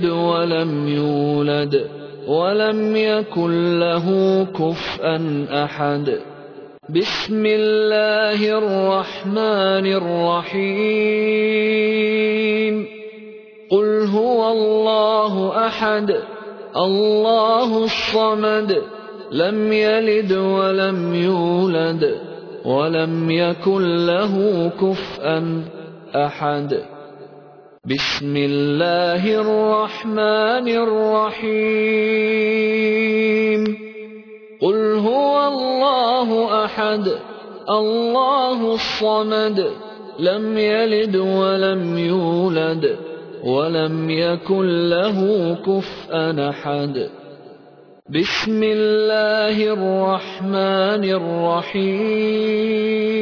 ولم يولد ولم يكن له كفءا أحد. بسم الله الرحمن الرحيم. قل هو الله أحد الله الصمد لم يلد ولم يولد ولم يكن له كفءا أحد. بسم الله الرحمن الرحيم قل هو الله أحد الله الصمد لم يلد ولم يولد ولم يكن له كفءا أحد بسم الله الرحمن الرحيم